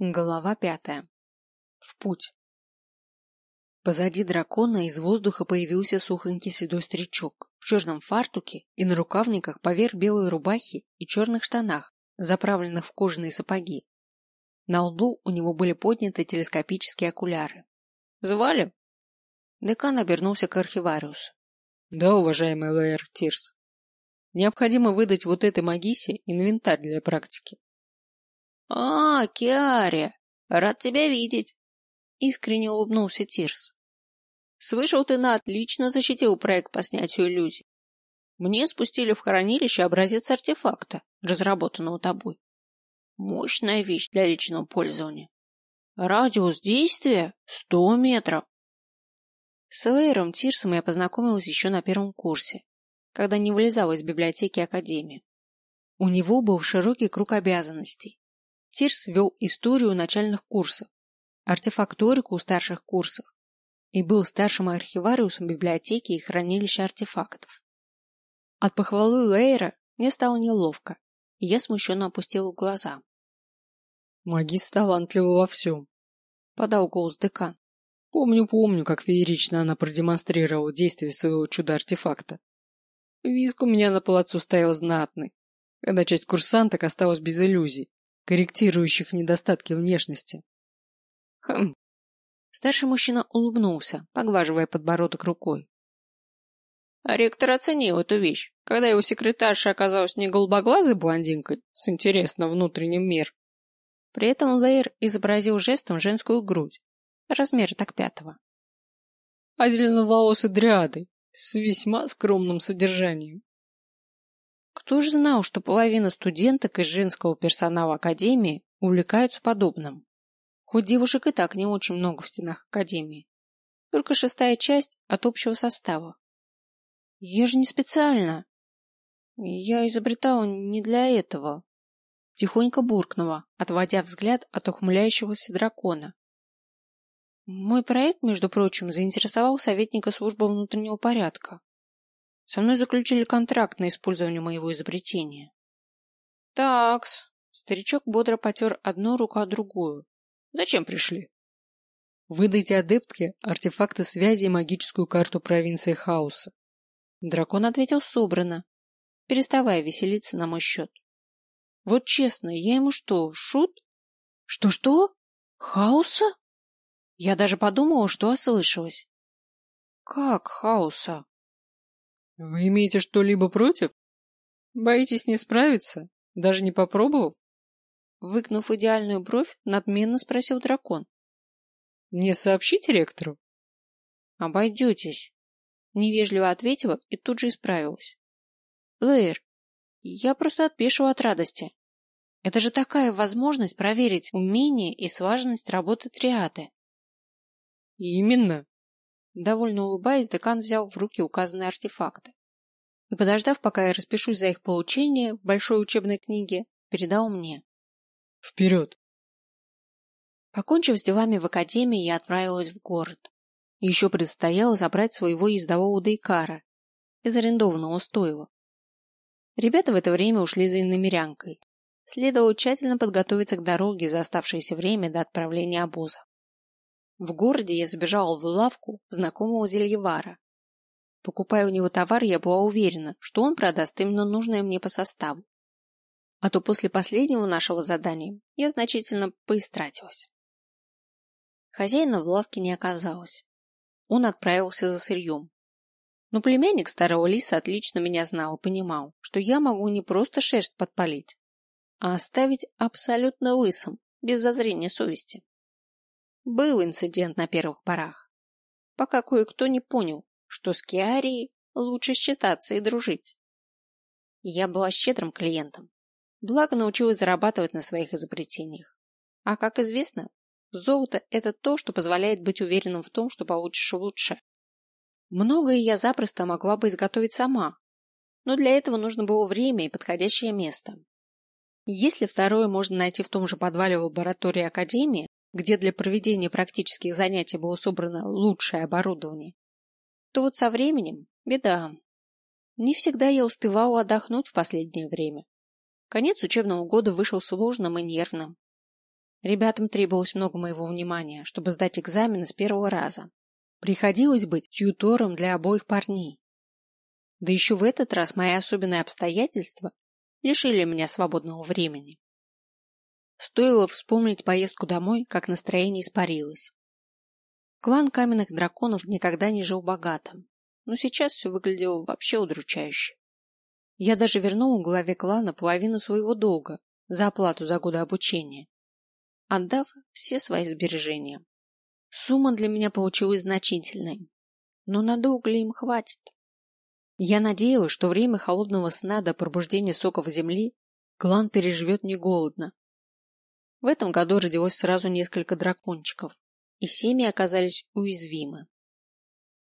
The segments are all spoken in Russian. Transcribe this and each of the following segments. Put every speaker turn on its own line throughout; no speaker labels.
Глава пятая. В путь. Позади дракона из воздуха появился сухонький седой старичок в черном фартуке и на рукавниках поверх белой рубахи и черных штанах, заправленных в кожаные сапоги. На лбу у него были подняты телескопические окуляры. «Звали?» Декан обернулся к архивариусу.
«Да, уважаемый Лэйр Тирс. Необходимо выдать вот этой магисе инвентарь для практики.
«А, Киаре, рад тебя видеть!» Искренне улыбнулся Тирс. «Слышал, ты на отлично защитил проект по снятию иллюзий. Мне спустили в хранилище образец артефакта, разработанного тобой. Мощная вещь для личного пользования. Радиус действия — сто метров. С Лейром Тирсом я познакомилась еще на первом курсе, когда не вылезала из библиотеки Академии. У него был широкий круг обязанностей, Тирс вел историю начальных курсов, артефакторику у старших курсов и был старшим архивариусом библиотеки и хранилища артефактов. От похвалы Лейра мне стало неловко, и я смущенно опустила глаза.
«Магис талантлива во всем», — подал голос декан. «Помню, помню, как феерично она продемонстрировала действие своего чуда-артефакта. Визг у меня на плацу стоял знатный, когда часть курсанток осталась без иллюзий корректирующих недостатки внешности.
Хм. Старший мужчина улыбнулся, поглаживая подбородок рукой. А ректор оценил эту вещь, когда его секретарша оказалась не голубоглазой блондинкой с интересным внутренним мир. При этом Лейер изобразил жестом женскую грудь, размера так пятого.
А зеленоволосой дриадой с весьма скромным содержанием.
Кто же знал, что половина студенток из женского персонала Академии увлекаются подобным? Хоть девушек и так не очень много в стенах Академии. Только шестая часть от общего состава. Я же не специально. Я изобретала не для этого. Тихонько буркнула, отводя взгляд от ухмыляющегося дракона. Мой проект, между прочим, заинтересовал советника службы внутреннего порядка. Со мной заключили контракт на использование моего изобретения. Такс. Старичок бодро потер одну руку о другую. Зачем пришли?
Выдайте адептке артефакты связи и магическую карту провинции хаоса.
Дракон ответил собрано, переставая веселиться на мой счет. Вот честно, я ему что, шут? Что-что? Хаоса? Я даже подумала, что ослышалась. Как хаоса?
Вы имеете что-либо против? Боитесь не справиться, даже не попробовав?
Выкнув идеальную бровь, надменно спросил дракон.
Мне сообщите ректору?
Обойдетесь. Невежливо ответила и тут же исправилась. Лэйр, я просто отпешила от радости. Это же такая возможность проверить умение и слаженность работы триады.
Именно.
Довольно улыбаясь, декан взял в руки указанные артефакты. И, подождав, пока я распишусь за их получение в большой учебной книге, передал мне.
Вперед!
Покончив с делами в академии, я отправилась в город. Еще предстояло забрать своего ездового дейкара из арендованного стойла. Ребята в это время ушли за иномерянкой. Следовало тщательно подготовиться к дороге за оставшееся время до отправления обоза. В городе я забежала в лавку знакомого зельевара. Покупая у него товар, я была уверена, что он продаст именно нужное мне по составу. А то после последнего нашего задания я значительно поистратилась. Хозяина в лавке не оказалось. Он отправился за сырьем. Но племянник старого лиса отлично меня знал и понимал, что я могу не просто шерсть подпалить, а оставить абсолютно лысым, без зазрения совести. Был инцидент на первых порах, пока кое-кто не понял, что с Киарией лучше считаться и дружить. Я была щедрым клиентом, благо научилась зарабатывать на своих изобретениях. А как известно, золото – это то, что позволяет быть уверенным в том, что получишь лучше. Многое я запросто могла бы изготовить сама, но для этого нужно было время и подходящее место. Если второе можно найти в том же подвале лаборатории Академии, где для проведения практических занятий было собрано лучшее оборудование, то вот со временем беда. Не всегда я успевала отдохнуть в последнее время. Конец учебного года вышел сложным и нервным. Ребятам требовалось много моего внимания, чтобы сдать экзамены с первого раза. Приходилось быть тьютором для обоих парней. Да еще в этот раз мои особенные обстоятельства лишили меня свободного времени. Стоило вспомнить поездку домой, как настроение испарилось. Клан каменных драконов никогда не жил богатым, но сейчас все выглядело вообще удручающе. Я даже вернул главе клана половину своего долга за оплату за годы обучения, отдав все свои сбережения. Сумма для меня получилась значительной, но надолго ли им хватит? Я надеялась, что время холодного сна до пробуждения соков земли клан переживет не голодно. В этом году родилось сразу несколько дракончиков, и семьи оказались уязвимы.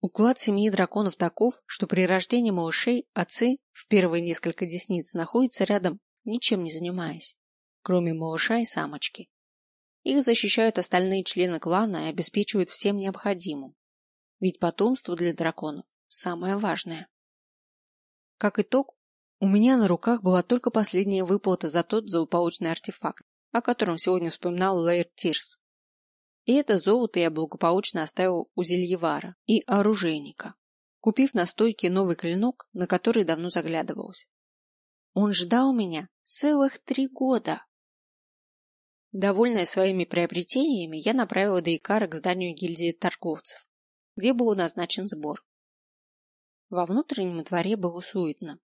Уклад семьи драконов таков, что при рождении малышей отцы в первые несколько десниц находятся рядом, ничем не занимаясь, кроме малыша и самочки. Их защищают остальные члены клана и обеспечивают всем необходимым. Ведь потомство для драконов самое важное. Как итог, у меня на руках была только последняя выплата за тот злополучный артефакт, о котором сегодня вспоминал Лейр Тирс. И это золото я благополучно оставил у зельевара и оружейника, купив на стойке новый клинок, на который давно заглядывался. Он ждал меня целых три года. Довольная своими приобретениями, я направила Дейкара к зданию гильдии торговцев, где был назначен сбор. Во внутреннем дворе было суетно.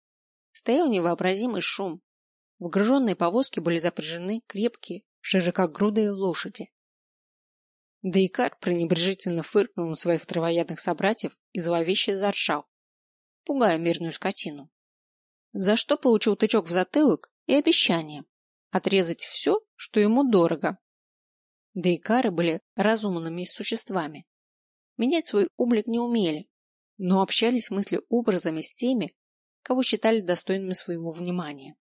Стоял невообразимый шум. В груженной повозке были запряжены крепкие, широкогрудые лошади. Дейкар пренебрежительно фыркнул на своих травоядных собратьев и зловеще заржал, пугая мирную скотину. За что получил тычок в затылок и обещание отрезать все, что ему дорого. Дейкары были разумными существами. Менять свой облик не умели, но общались мыслеобразами с теми, кого считали достойными своего внимания.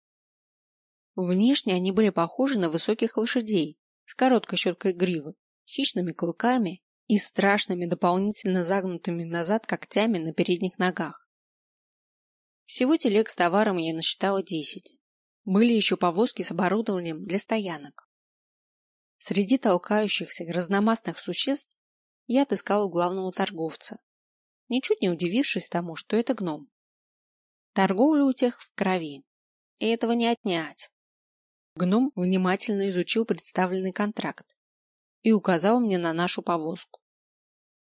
Внешне они были похожи на высоких лошадей с короткой щеткой гривы, хищными клыками и страшными дополнительно загнутыми назад когтями на передних ногах. Всего телег с товаром я насчитала десять. Были еще повозки с оборудованием для стоянок. Среди толкающихся разномастных существ я отыскала главного торговца, ничуть не удивившись тому, что это гном. Торговля у тех в крови, и этого не отнять. Гном внимательно изучил представленный контракт и указал мне на нашу повозку.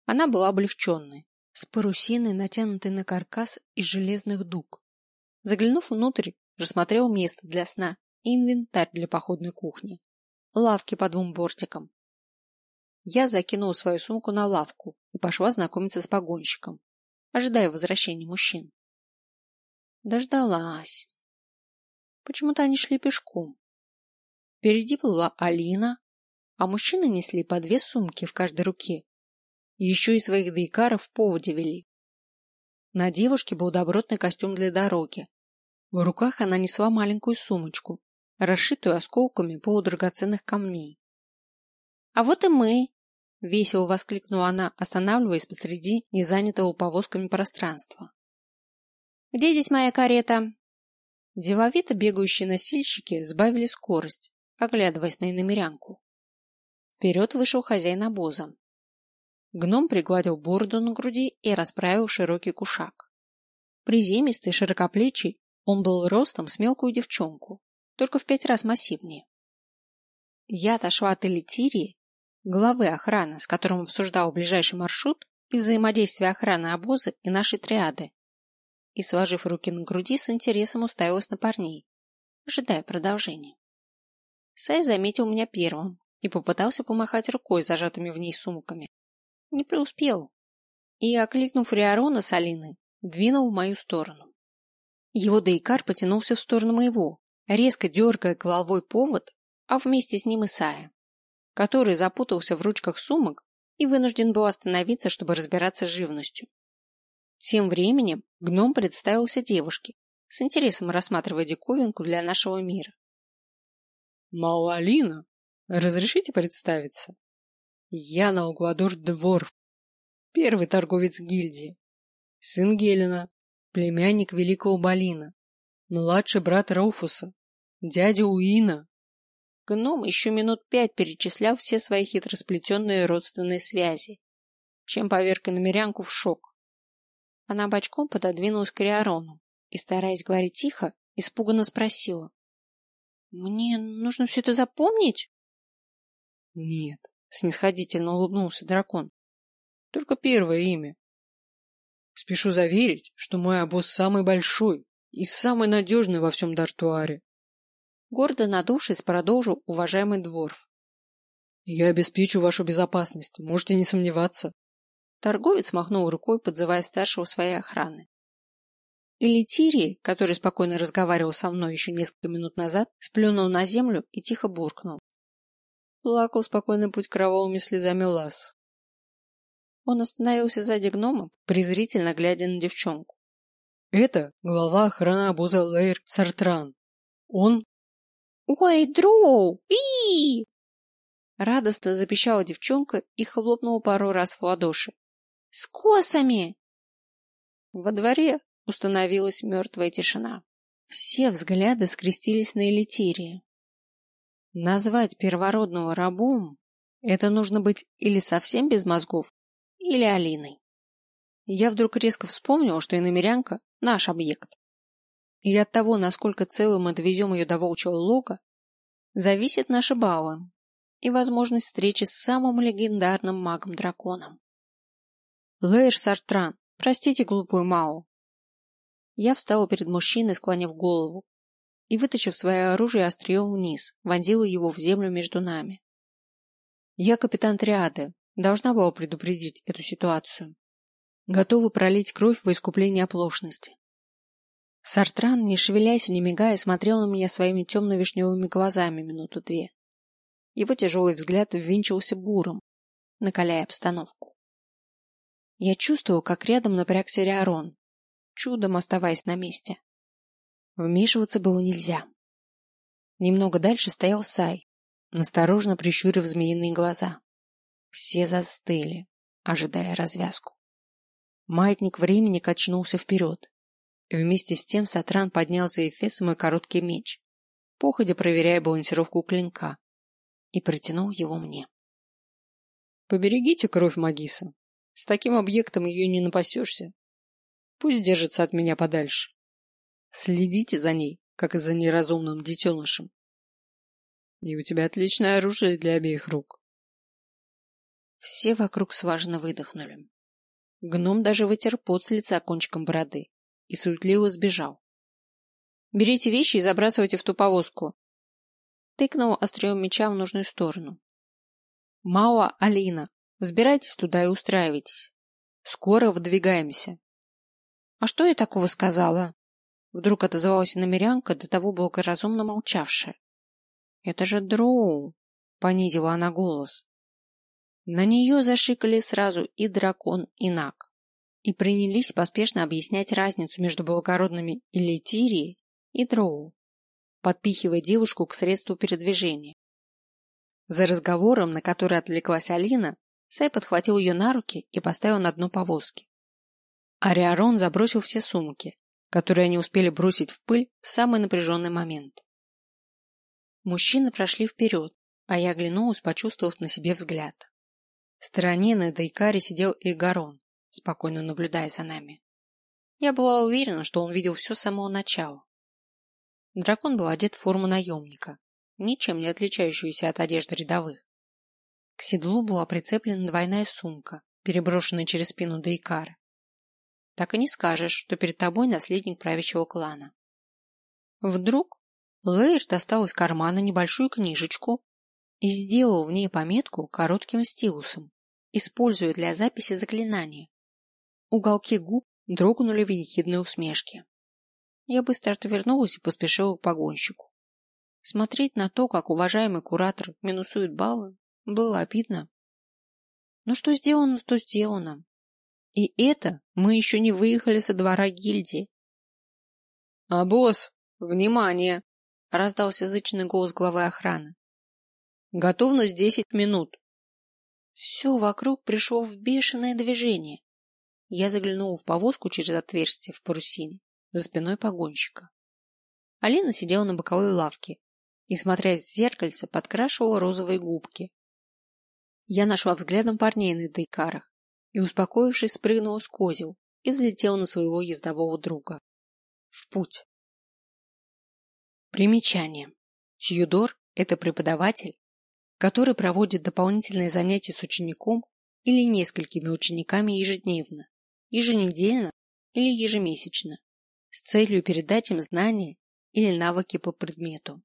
Она была облегченной, с парусиной, натянутой на каркас из железных дуг. Заглянув внутрь, рассмотрел место для сна и инвентарь для походной кухни. Лавки по двум бортикам. Я закинул свою сумку на лавку и пошла знакомиться с погонщиком, ожидая возвращения мужчин. Дождалась. Почему-то они шли пешком. Впереди была Алина, а мужчины несли по две сумки в каждой руке. Еще и своих дейкаров в поводе вели. На девушке был добротный костюм для дороги, в руках она несла маленькую сумочку, расшитую осколками полудрагоценных камней. «А вот и мы!» — весело воскликнула она, останавливаясь посреди незанятого повозками пространства. «Где здесь моя карета?» Деловито бегающие носильщики сбавили скорость, оглядываясь на иномерянку. Вперед вышел хозяин обоза. Гном пригладил бороду на груди и расправил широкий кушак. Приземистый, широкоплечий, он был ростом с мелкую девчонку, только в пять раз массивнее. Я отошла от Элитирии, главы охраны, с которым обсуждал ближайший маршрут и взаимодействие охраны обоза и нашей триады, и, сложив руки на груди, с интересом уставилась на парней, ожидая продолжения. Сай заметил меня первым и попытался помахать рукой зажатыми в ней сумками. Не преуспел. И, окликнув Риарона с Алиной, двинул в мою сторону. Его Дейкар потянулся в сторону моего, резко дергая головой повод, а вместе с ним и Сая, который запутался в ручках сумок и вынужден был остановиться, чтобы разбираться с живностью. Тем временем гном представился девушке, с интересом рассматривая диковинку для нашего мира.
«Малалина, разрешите представиться? Я Налгладор Дворф, первый торговец гильдии, сын Гелена, племянник великого Балина, младший брат Рауфуса, дядя Уина.
Гном еще минут пять перечислял все свои хитросплетенные родственные связи, чем поверг намерянку в шок. Она бочком пододвинулась к Риарону и, стараясь говорить тихо, испуганно спросила. — Мне нужно все это запомнить?
— Нет, — снисходительно улыбнулся дракон. — Только первое имя. Спешу заверить, что мой обоз самый большой и самый надежный во всем Дартуаре.
Гордо надувшись, продолжил уважаемый дворф.
Я обеспечу вашу безопасность, можете не сомневаться.
Торговец махнул рукой, подзывая старшего своей охраны. И Летирий, который спокойно разговаривал со мной еще несколько минут назад, сплюнул на землю и тихо буркнул.
Плакал спокойный путь кровавыми слезами лаз.
Он остановился сзади гнома, презрительно глядя на девчонку.
Это глава охраны обоза Лейр Сартран. Он
«Ой, Дроу! и Радостно запищала девчонка и хлопнула пару раз в ладоши. «С косами!» Во дворе установилась мертвая тишина. Все взгляды скрестились на Элитирии. Назвать первородного рабом — это нужно быть или совсем без мозгов, или Алиной. Я вдруг резко вспомнила, что иномерянка — наш объект. И от того, насколько целым довезем ее до волчьего лога, зависит наша бала и возможность встречи с самым легендарным магом-драконом. Лейр Сартран, простите глупую Мау. Я встала перед мужчиной, склонив голову, и, вытащив свое оружие острием вниз, вонзила его в землю между нами. Я капитан Триады, должна была предупредить эту ситуацию. Готова пролить кровь во искупление оплошности. Сартран, не шевелясь и не мигая, смотрел на меня своими темно-вишневыми глазами минуту две. Его тяжелый взгляд ввинчивался буром, накаляя обстановку. Я чувствовал, как рядом напрягся Риарон, чудом оставаясь на месте. Вмешиваться было нельзя. Немного дальше стоял Сай, насторожно прищурив змеиные глаза. Все застыли, ожидая развязку. Маятник времени качнулся вперед, Вместе с тем Сатран поднял за эфес мой короткий меч, походя проверяя балансировку клинка, и протянул его мне.
Поберегите кровь Магиса. С таким объектом ее не напасешься. Пусть держится от меня подальше. Следите за ней, как и за неразумным детенышем. И у тебя отличное оружие для обеих рук.
Все вокруг сважно выдохнули. Гном даже вытер пот с лица кончиком бороды и суетливо сбежал. «Берите вещи и забрасывайте в ту повозку!» Тыкнул острием меча в нужную сторону. «Мауа, Алина, взбирайтесь туда и устраивайтесь. Скоро выдвигаемся». «А что я такого сказала?» Вдруг отозвалась намерянка, до того благоразумно молчавшая. «Это же Дроу!» — понизила она голос. На нее зашикали сразу и дракон, и наг и принялись поспешно объяснять разницу между благородными Элитирией и Дроу, подпихивая девушку к средству передвижения. За разговором, на который отвлеклась Алина, Сай подхватил ее на руки и поставил на дно повозки. Ариарон забросил все сумки, которые они успели бросить в пыль в самый напряженный момент. Мужчины прошли вперед, а я оглянулась, почувствовав на себе взгляд. В стороне на Дайкаре сидел Игарон, спокойно наблюдая за нами. Я была уверена, что он видел все с самого начала. Дракон был одет в форму наемника, ничем не отличающуюся от одежды рядовых. К седлу была прицеплена двойная сумка, переброшенная через спину Дейкара. Так и не скажешь, что перед тобой наследник правящего клана. Вдруг Лейр достал из кармана небольшую книжечку и сделал в ней пометку коротким стилусом, используя для записи заклинания. Уголки губ дрогнули в ехидной усмешке. Я быстро отвернулась и поспешила к погонщику. Смотреть на то, как уважаемый куратор минусует баллы, было обидно. Но что сделано, то сделано. И это мы еще не выехали со двора гильдии.
— А босс, внимание!
— раздался зычный голос главы охраны.
— Готовность десять минут.
Все вокруг пришло в бешеное движение. Я заглянул в повозку через отверстие в парусине, за спиной погонщика. Алина сидела на боковой лавке и, смотрясь в зеркальце, подкрашивала розовые губки. Я нашла взглядом парней на дейкарах и, успокоившись, спрыгнула с козел и взлетела на своего ездового друга. В путь. Примечание. Тьюдор – это преподаватель, который проводит дополнительные занятия с учеником или несколькими учениками ежедневно, еженедельно или ежемесячно с целью передать им знания или навыки по предмету.